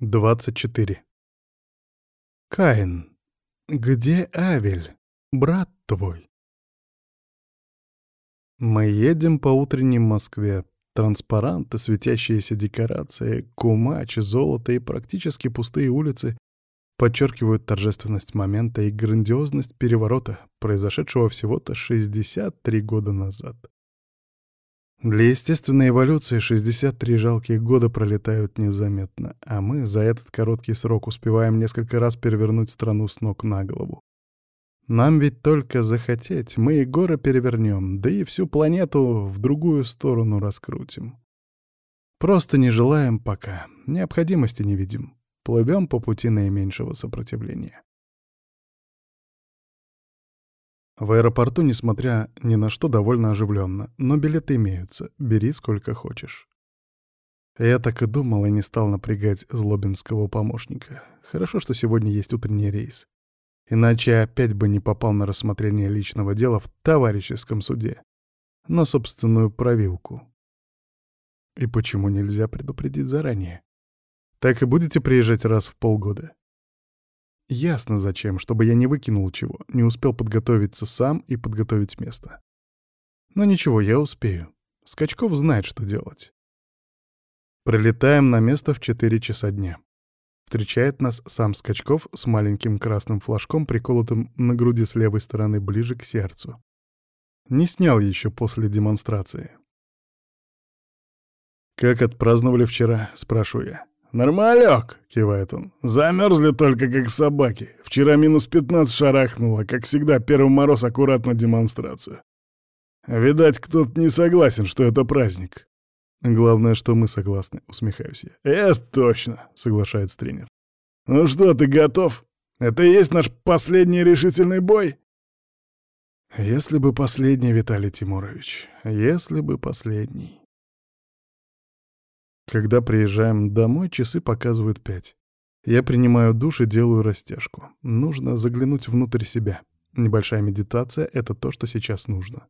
24. Каин, где Авель, брат твой? Мы едем по утренней Москве. Транспаранты, светящиеся декорации, кумач, золото и практически пустые улицы подчеркивают торжественность момента и грандиозность переворота, произошедшего всего-то 63 года назад. Для естественной эволюции 63 жалкие года пролетают незаметно, а мы за этот короткий срок успеваем несколько раз перевернуть страну с ног на голову. Нам ведь только захотеть, мы и горы перевернем, да и всю планету в другую сторону раскрутим. Просто не желаем пока, необходимости не видим. Плывем по пути наименьшего сопротивления. В аэропорту, несмотря ни на что, довольно оживленно, но билеты имеются, бери сколько хочешь. Я так и думал и не стал напрягать злобинского помощника. Хорошо, что сегодня есть утренний рейс. Иначе опять бы не попал на рассмотрение личного дела в товарищеском суде. На собственную провилку. И почему нельзя предупредить заранее? Так и будете приезжать раз в полгода? Ясно зачем, чтобы я не выкинул чего, не успел подготовиться сам и подготовить место. Но ничего, я успею. Скачков знает, что делать. Прилетаем на место в 4 часа дня. Встречает нас сам Скачков с маленьким красным флажком, приколотым на груди с левой стороны ближе к сердцу. Не снял еще после демонстрации. «Как отпраздновали вчера?» — спрашиваю я. «Нормалек!» — кивает он. «Замерзли только, как собаки. Вчера минус пятнадцать шарахнуло, как всегда, первый мороз аккуратно демонстрацию. Видать, кто-то не согласен, что это праздник». «Главное, что мы согласны», — усмехаюсь я. «Это точно», — соглашается тренер. «Ну что, ты готов? Это и есть наш последний решительный бой?» «Если бы последний, Виталий Тимурович, если бы последний». Когда приезжаем домой, часы показывают пять. Я принимаю душ и делаю растяжку. Нужно заглянуть внутрь себя. Небольшая медитация — это то, что сейчас нужно.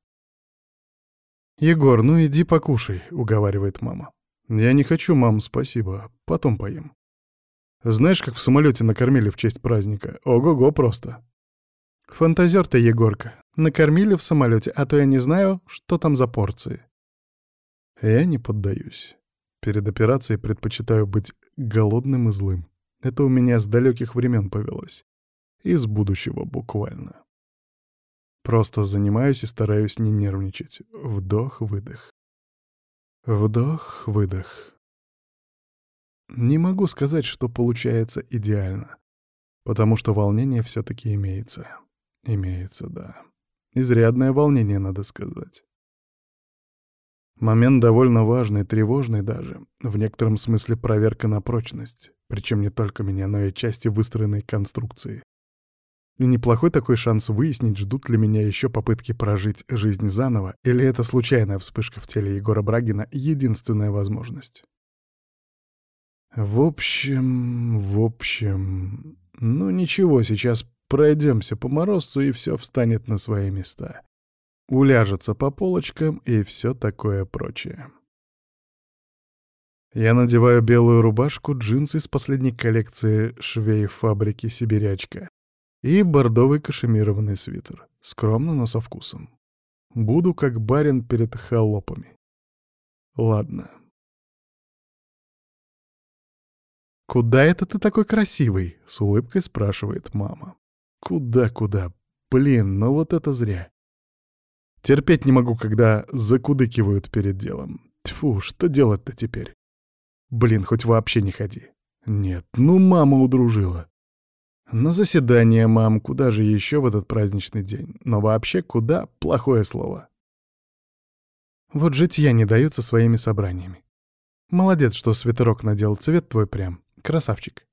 «Егор, ну иди покушай», — уговаривает мама. «Я не хочу, мам, спасибо. Потом поем». Знаешь, как в самолете накормили в честь праздника? Ого-го просто. Фантазер ты, Егорка. Накормили в самолете, а то я не знаю, что там за порции. Я не поддаюсь. Перед операцией предпочитаю быть голодным и злым. Это у меня с далеких времен повелось. Из будущего буквально. Просто занимаюсь и стараюсь не нервничать. Вдох-выдох. Вдох-выдох. Не могу сказать, что получается идеально, потому что волнение все-таки имеется. Имеется, да. Изрядное волнение, надо сказать. Момент довольно важный, тревожный даже. В некотором смысле проверка на прочность. Причем не только меня, но и части выстроенной конструкции. И неплохой такой шанс выяснить, ждут ли меня еще попытки прожить жизнь заново, или это случайная вспышка в теле Егора Брагина — единственная возможность. В общем, в общем... Ну ничего, сейчас пройдемся по морозцу, и все встанет на свои места уляжется по полочкам и все такое прочее. Я надеваю белую рубашку, джинсы с последней коллекции швей фабрики «Сибирячка» и бордовый кашемированный свитер, скромно, но со вкусом. Буду как барин перед холопами. Ладно. «Куда это ты такой красивый?» — с улыбкой спрашивает мама. «Куда-куда? Блин, ну вот это зря. Терпеть не могу, когда закудыкивают перед делом. Тьфу, что делать-то теперь? Блин, хоть вообще не ходи. Нет, ну мама удружила. На заседание, мам, куда же еще в этот праздничный день? Но вообще куда — плохое слово. Вот житья не дают со своими собраниями. Молодец, что свитерок надел, цвет твой прям. Красавчик.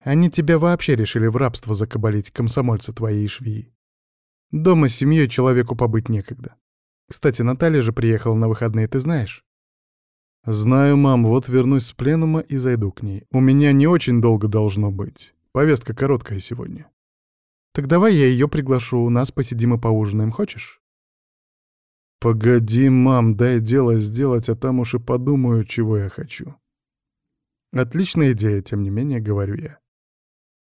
Они тебя вообще решили в рабство закабалить, комсомольцы твои и швеи. Дома с семьей человеку побыть некогда. Кстати, Наталья же приехала на выходные, ты знаешь? Знаю, мам, вот вернусь с пленума и зайду к ней. У меня не очень долго должно быть. Повестка короткая сегодня. Так давай я ее приглашу, у нас посидим и поужинаем, хочешь? Погоди, мам, дай дело сделать, а там уж и подумаю, чего я хочу. Отличная идея, тем не менее, говорю я.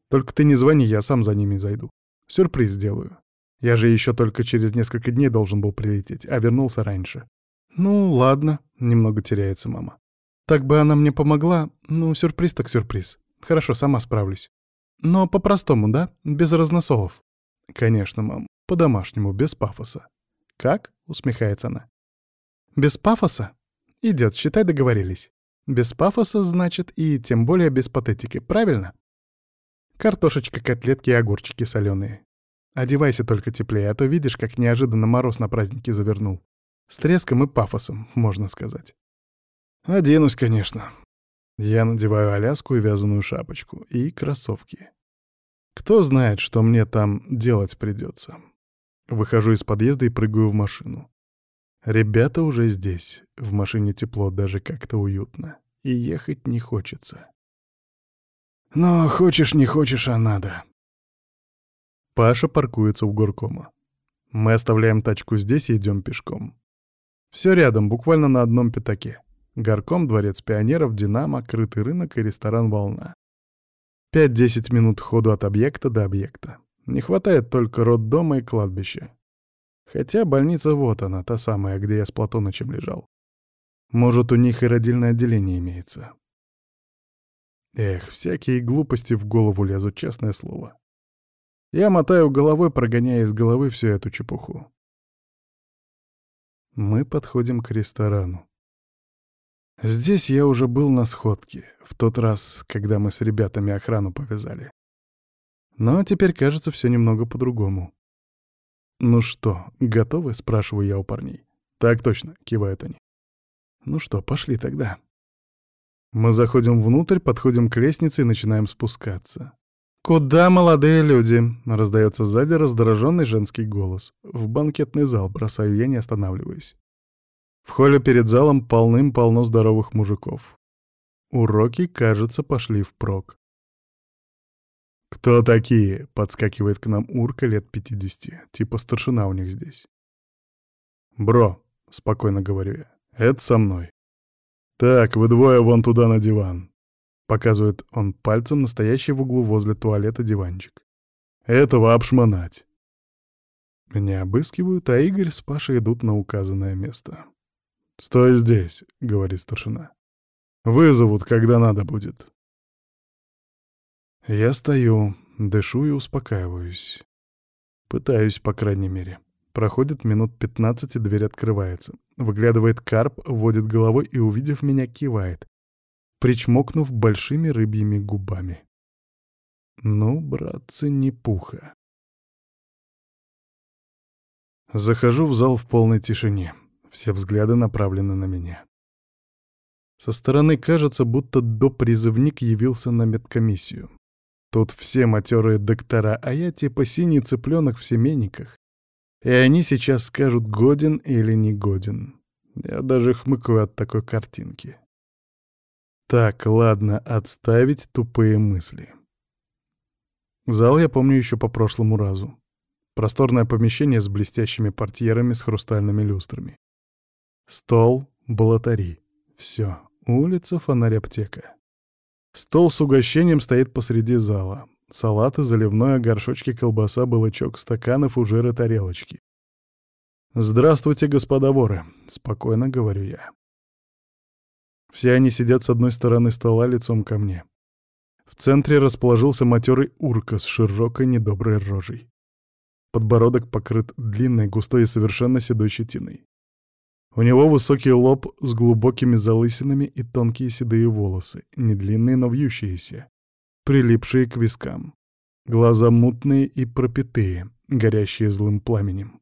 Только ты не звони, я сам за ними зайду. Сюрприз сделаю. Я же еще только через несколько дней должен был прилететь, а вернулся раньше. Ну, ладно, немного теряется мама. Так бы она мне помогла, ну, сюрприз так сюрприз. Хорошо, сама справлюсь. Но по-простому, да? Без разносолов. Конечно, мам, по-домашнему, без пафоса. Как? Усмехается она. Без пафоса? Идет, считай, договорились. Без пафоса, значит, и тем более без патетики, правильно? Картошечка, котлетки и огурчики соленые. Одевайся только теплее, а то видишь, как неожиданно мороз на празднике завернул. С треском и пафосом, можно сказать. Оденусь, конечно. Я надеваю аляску и вязаную шапочку, и кроссовки. Кто знает, что мне там делать придется. Выхожу из подъезда и прыгаю в машину. Ребята уже здесь. В машине тепло, даже как-то уютно. И ехать не хочется. Но хочешь не хочешь, а надо. Паша паркуется у горкома. Мы оставляем тачку здесь и идем пешком. Все рядом, буквально на одном пятаке. Горком, дворец пионеров, Динамо, крытый рынок и ресторан «Волна». 5-10 минут ходу от объекта до объекта. Не хватает только роддома и кладбища. Хотя больница вот она, та самая, где я с Платонычем лежал. Может, у них и родильное отделение имеется. Эх, всякие глупости в голову лезут, честное слово. Я мотаю головой, прогоняя из головы всю эту чепуху. Мы подходим к ресторану. Здесь я уже был на сходке, в тот раз, когда мы с ребятами охрану повязали. Но теперь кажется все немного по-другому. «Ну что, готовы?» — спрашиваю я у парней. «Так точно», — кивают они. «Ну что, пошли тогда». Мы заходим внутрь, подходим к лестнице и начинаем спускаться. «Куда, молодые люди?» — раздается сзади раздраженный женский голос. В банкетный зал бросаю я, не останавливаясь. В холле перед залом полным-полно здоровых мужиков. Уроки, кажется, пошли впрок. «Кто такие?» — подскакивает к нам урка лет пятидесяти, типа старшина у них здесь. «Бро», — спокойно говорю я, — «это со мной». «Так, вы двое вон туда на диван», — показывает он пальцем настоящий в углу возле туалета диванчик. «Этого обшмонать». Меня обыскивают, а Игорь с Пашей идут на указанное место. «Стой здесь», — говорит старшина. «Вызовут, когда надо будет». Я стою, дышу и успокаиваюсь. Пытаюсь, по крайней мере. Проходит минут пятнадцать, и дверь открывается. Выглядывает карп, водит головой и, увидев меня, кивает, причмокнув большими рыбьими губами. Ну, братцы, не пуха. Захожу в зал в полной тишине. Все взгляды направлены на меня. Со стороны кажется, будто допризывник явился на медкомиссию. Тут все матерые доктора, а я типа синий цыпленок в семейниках. И они сейчас скажут, годен или не годен. Я даже хмыкаю от такой картинки. Так, ладно, отставить тупые мысли. Зал я помню еще по прошлому разу. Просторное помещение с блестящими портьерами с хрустальными люстрами. Стол, болотари. Все. Улица, фонарь, аптека. Стол с угощением стоит посреди зала. Салаты, заливное, горшочки, колбаса, балычок, стаканы, фужеры, тарелочки. «Здравствуйте, господа воры», — спокойно говорю я. Все они сидят с одной стороны стола лицом ко мне. В центре расположился матерый урка с широкой недоброй рожей. Подбородок покрыт длинной, густой и совершенно седой щетиной. У него высокий лоб с глубокими залысинами и тонкие седые волосы, не длинные, но вьющиеся, прилипшие к вискам. Глаза мутные и пропитые, горящие злым пламенем.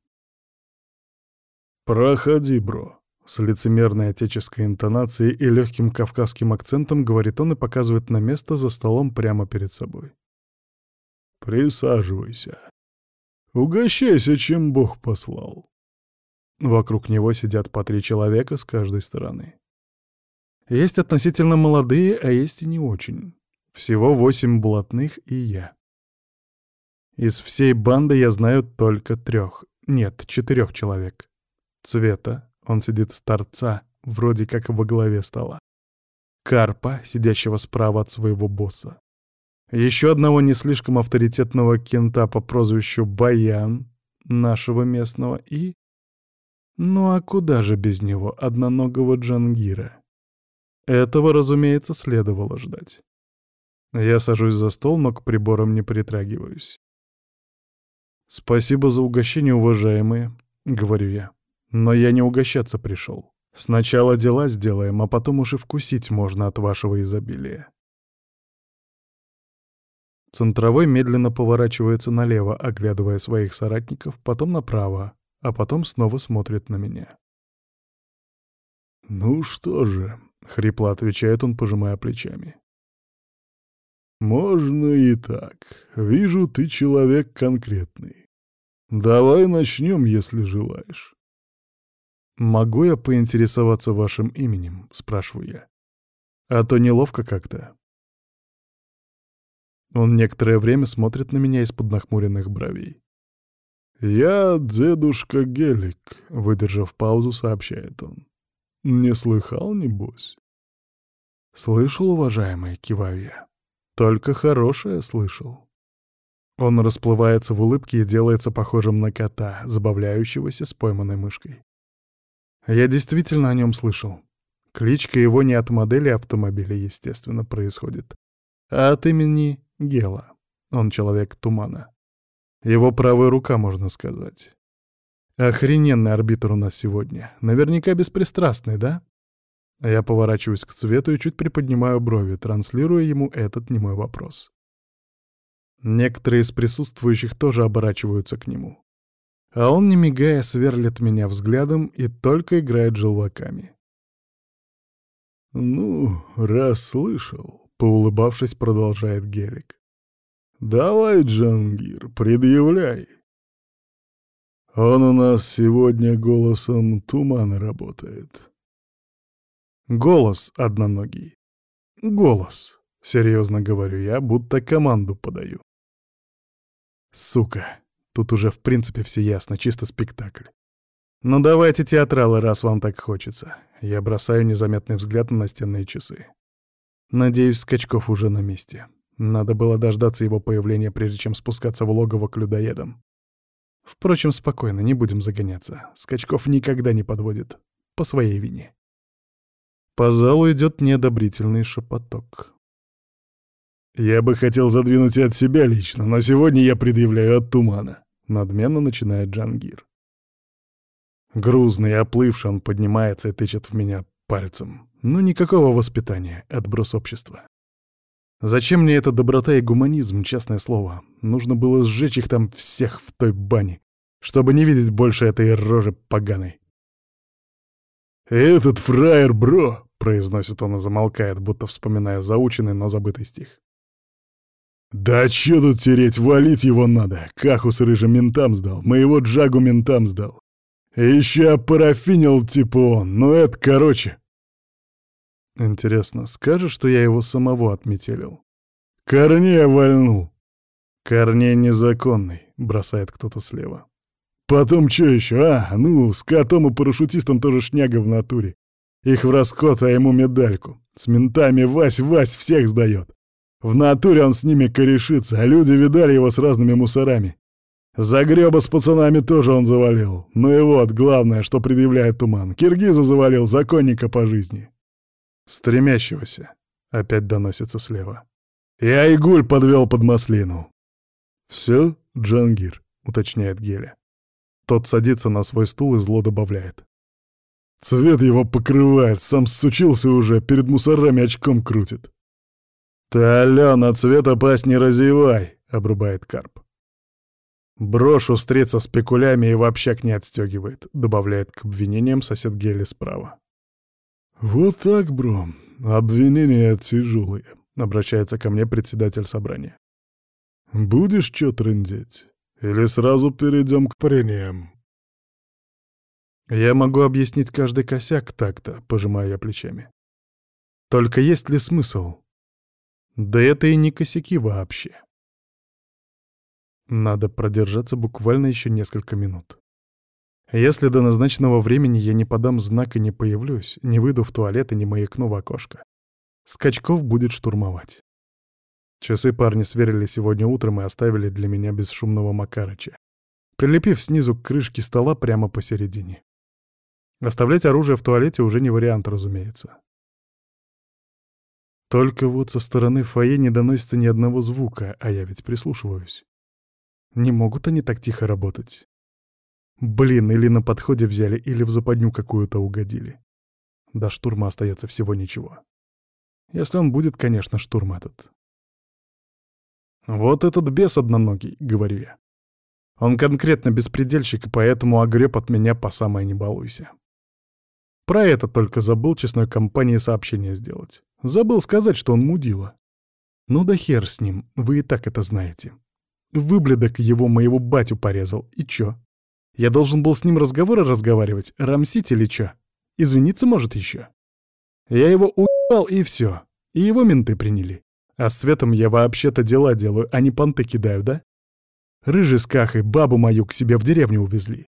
«Проходи, бро», — с лицемерной отеческой интонацией и легким кавказским акцентом говорит он и показывает на место за столом прямо перед собой. «Присаживайся. Угощайся, чем Бог послал». Вокруг него сидят по три человека с каждой стороны. Есть относительно молодые, а есть и не очень. Всего восемь блатных и я. Из всей банды я знаю только трех, нет, четырех человек. Цвета, он сидит с торца, вроде как во главе стола. Карпа, сидящего справа от своего босса, еще одного не слишком авторитетного кента по прозвищу Баян, нашего местного, и... Ну а куда же без него, одноногого Джангира? Этого, разумеется, следовало ждать. Я сажусь за стол, но к приборам не притрагиваюсь. «Спасибо за угощение, уважаемые», — говорю я. «Но я не угощаться пришел. Сначала дела сделаем, а потом уж и вкусить можно от вашего изобилия». Центровой медленно поворачивается налево, оглядывая своих соратников, потом направо, а потом снова смотрит на меня. «Ну что же», — хрипло отвечает он, пожимая плечами. «Можно и так. Вижу, ты человек конкретный. Давай начнем, если желаешь». «Могу я поинтересоваться вашим именем?» — спрашиваю я. «А то неловко как-то». Он некоторое время смотрит на меня из-под нахмуренных бровей. «Я дедушка Гелик», — выдержав паузу, сообщает он. «Не слыхал, небось?» «Слышал, уважаемый», — киваю я. Только хорошее слышал. Он расплывается в улыбке и делается похожим на кота, забавляющегося с пойманной мышкой. Я действительно о нем слышал. Кличка его не от модели автомобиля, естественно, происходит, а от имени Гела. Он человек тумана. Его правая рука, можно сказать. Охрененный арбитр у нас сегодня. Наверняка беспристрастный, да? Я поворачиваюсь к цвету и чуть приподнимаю брови, транслируя ему этот немой вопрос. Некоторые из присутствующих тоже оборачиваются к нему. А он, не мигая, сверлит меня взглядом и только играет желваками. «Ну, раз слышал», — поулыбавшись, продолжает Гелик. «Давай, Джангир, предъявляй. Он у нас сегодня голосом тумана работает». Голос одноногий. Голос. Серьезно говорю я, будто команду подаю. Сука. Тут уже в принципе все ясно, чисто спектакль. Ну давайте театралы, раз вам так хочется. Я бросаю незаметный взгляд на настенные часы. Надеюсь, Скачков уже на месте. Надо было дождаться его появления, прежде чем спускаться в логово к людоедам. Впрочем, спокойно, не будем загоняться. Скачков никогда не подводит. По своей вине. По залу идет неодобрительный шепоток. «Я бы хотел задвинуть и от себя лично, но сегодня я предъявляю от тумана», — надменно начинает Джангир. Грузный, оплывший, он поднимается и тычет в меня пальцем. Ну, никакого воспитания, отброс общества. Зачем мне эта доброта и гуманизм, честное слово? Нужно было сжечь их там всех в той бане, чтобы не видеть больше этой рожи поганой. «Этот фраер, бро!» — произносит он и замолкает, будто вспоминая заученный, но забытый стих. «Да чё тут тереть, валить его надо! Кахус рыжим ментам сдал, моего Джагу ментам сдал. И ещё парафинил типа он, ну это короче!» Интересно, скажешь, что я его самого отметелил? Корнея вальнул. Корней незаконный, бросает кто-то слева. Потом что еще? А, ну, с котом и парашютистом тоже шняга в натуре. Их в расход, а ему медальку. С ментами Вась-Вась всех сдает. В натуре он с ними корешится, а люди видали его с разными мусорами. Загреба с пацанами тоже он завалил. Ну и вот, главное, что предъявляет туман. Киргиза завалил, законника по жизни. Стремящегося. Опять доносится слева. Я Игуль подвел под маслину. Все, Джангир, уточняет Геля. Тот садится на свой стул и зло добавляет. Цвет его покрывает, сам сучился уже, перед мусорами очком крутит. «Ты, Алена, цвета пасть не разевай!» — обрубает Карп. Брошу встретиться с пекулями и в общак не отстегивает, добавляет к обвинениям сосед Гели справа. «Вот так, бро, обвинения тяжелые», — обращается ко мне председатель собрания. «Будешь чё трындеть?» Или сразу перейдем к прениям?» «Я могу объяснить каждый косяк так-то», — пожимая я плечами. «Только есть ли смысл? Да это и не косяки вообще». Надо продержаться буквально еще несколько минут. Если до назначенного времени я не подам знак и не появлюсь, не выйду в туалет и не маякну в окошко, Скачков будет штурмовать. Часы парни сверили сегодня утром и оставили для меня бесшумного Макарыча, прилепив снизу к крышке стола прямо посередине. Оставлять оружие в туалете уже не вариант, разумеется. Только вот со стороны фойе не доносится ни одного звука, а я ведь прислушиваюсь. Не могут они так тихо работать. Блин, или на подходе взяли, или в западню какую-то угодили. До штурма остается всего ничего. Если он будет, конечно, штурм этот. «Вот этот бес одноногий», — говорю я. Он конкретно беспредельщик, и поэтому огреб от меня по самой не балуйся. Про это только забыл честной компании сообщение сделать. Забыл сказать, что он мудила. Ну да хер с ним, вы и так это знаете. Выбледок его моего батю порезал, и чё? Я должен был с ним разговоры разговаривать, рамсить или чё? Извиниться может еще. Я его уебал, и все. И его менты приняли. А с Светом я вообще-то дела делаю, а не понты кидаю, да? Рыжий с Кахой бабу мою к себе в деревню увезли.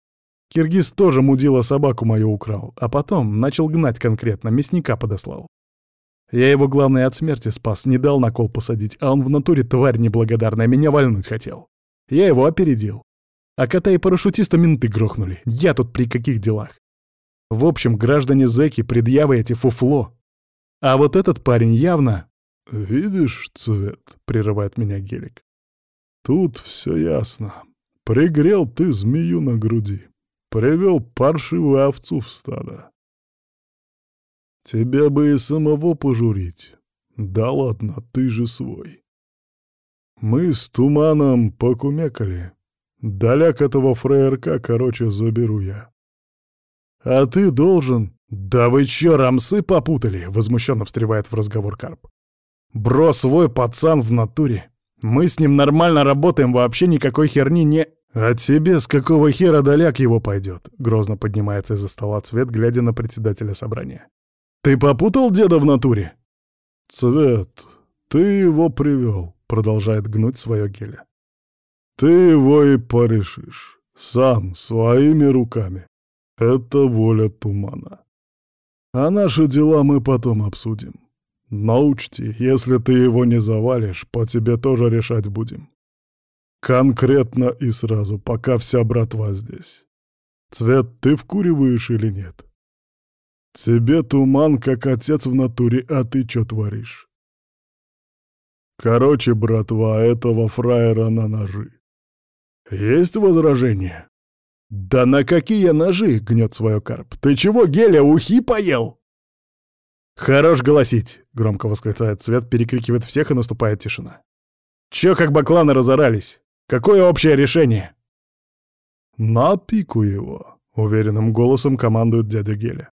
Киргиз тоже мудила собаку мою украл, а потом начал гнать конкретно, мясника подослал. Я его, главное, от смерти спас, не дал на кол посадить, а он в натуре тварь неблагодарная, меня вальнуть хотел. Я его опередил. А кота и парашютиста менты грохнули. Я тут при каких делах? В общем, граждане зэки, предъявы эти фуфло. А вот этот парень явно... «Видишь, цвет», — прерывает меня гелик. «Тут все ясно. Пригрел ты змею на груди. Привел паршивую овцу в стадо. Тебя бы и самого пожурить. Да ладно, ты же свой. Мы с туманом покумекали. Доляк этого фраерка, короче, заберу я. А ты должен... «Да вы чё, рамсы попутали?» — возмущенно встревает в разговор Карп. «Бро свой пацан в натуре. Мы с ним нормально работаем, вообще никакой херни не...» «А тебе с какого хера доляк его пойдет?» — грозно поднимается из-за стола Цвет, глядя на председателя собрания. «Ты попутал деда в натуре?» «Цвет, ты его привел», — продолжает гнуть свое геля. «Ты его и порешишь. Сам, своими руками. Это воля тумана. А наши дела мы потом обсудим. Но учти, если ты его не завалишь, по тебе тоже решать будем. Конкретно и сразу, пока вся братва здесь. Цвет ты вкуриваешь или нет? Тебе туман, как отец в натуре, а ты чё творишь? Короче, братва, этого фраера на ножи. Есть возражения? «Да на какие ножи?» — гнет свое карп. «Ты чего, Геля, ухи поел?» «Хорош голосить!» — громко восклицает Цвет, перекрикивает всех, и наступает тишина. «Чё как бакланы разорались? Какое общее решение?» «На пику его!» — уверенным голосом командует дядя Геля.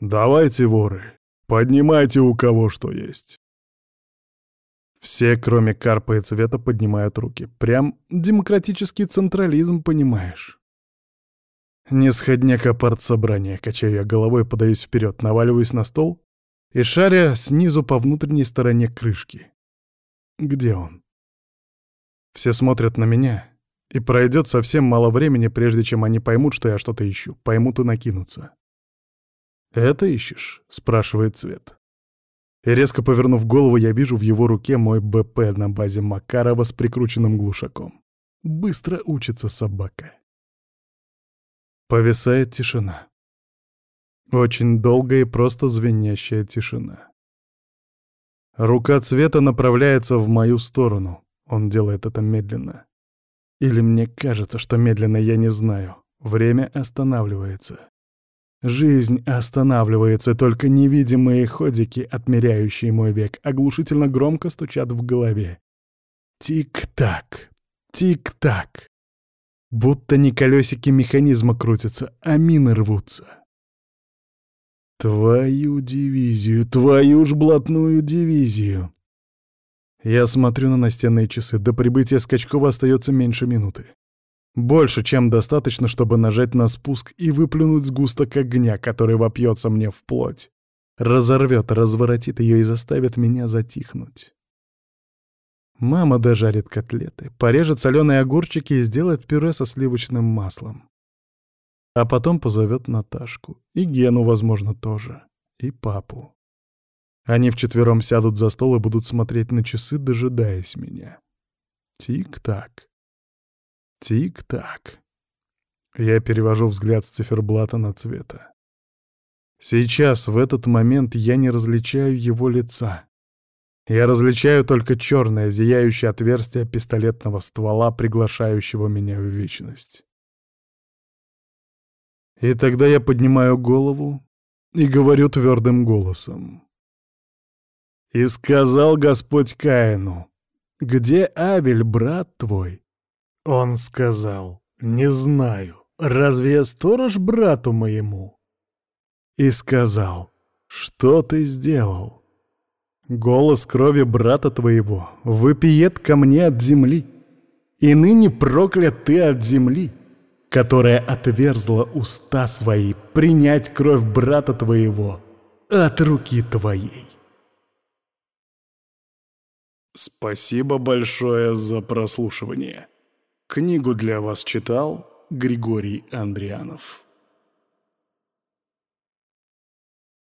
«Давайте, воры, поднимайте у кого что есть!» Все, кроме Карпа и Цвета, поднимают руки. Прям демократический централизм, понимаешь. Не сходняка партсобрания, качаю я головой, подаюсь вперед, наваливаюсь на стол и шаря снизу по внутренней стороне крышки. Где он? Все смотрят на меня, и пройдет совсем мало времени, прежде чем они поймут, что я что-то ищу, поймут и накинутся. «Это ищешь?» — спрашивает Цвет. И резко повернув голову, я вижу в его руке мой БП на базе Макарова с прикрученным глушаком. Быстро учится собака. Повисает тишина. Очень долгая и просто звенящая тишина. Рука цвета направляется в мою сторону. Он делает это медленно. Или мне кажется, что медленно, я не знаю. Время останавливается. Жизнь останавливается, только невидимые ходики, отмеряющие мой век, оглушительно громко стучат в голове. Тик-так, тик-так. Будто не колесики механизма крутятся, а мины рвутся. Твою дивизию, твою ж блатную дивизию. Я смотрю на настенные часы. До прибытия Скачкова остается меньше минуты. Больше, чем достаточно, чтобы нажать на спуск и выплюнуть сгусток огня, который вопьется мне в плоть. Разорвет, разворотит ее и заставит меня затихнуть. Мама дожарит котлеты, порежет соленые огурчики и сделает пюре со сливочным маслом. А потом позовет Наташку. И Гену, возможно, тоже. И папу. Они вчетвером сядут за стол и будут смотреть на часы, дожидаясь меня. Тик-так. Тик-так. Я перевожу взгляд с циферблата на цвета. Сейчас, в этот момент, я не различаю его лица. Я различаю только черное, зияющее отверстие пистолетного ствола, приглашающего меня в вечность. И тогда я поднимаю голову и говорю твердым голосом. «И сказал Господь Каину, где Авель, брат твой?» Он сказал, «Не знаю, разве я сторож брату моему?» И сказал, «Что ты сделал?» Голос крови брата твоего выпиет ко мне от земли, и ныне проклят ты от земли, которая отверзла уста свои принять кровь брата твоего от руки твоей. Спасибо большое за прослушивание. Книгу для вас читал Григорий Андрианов.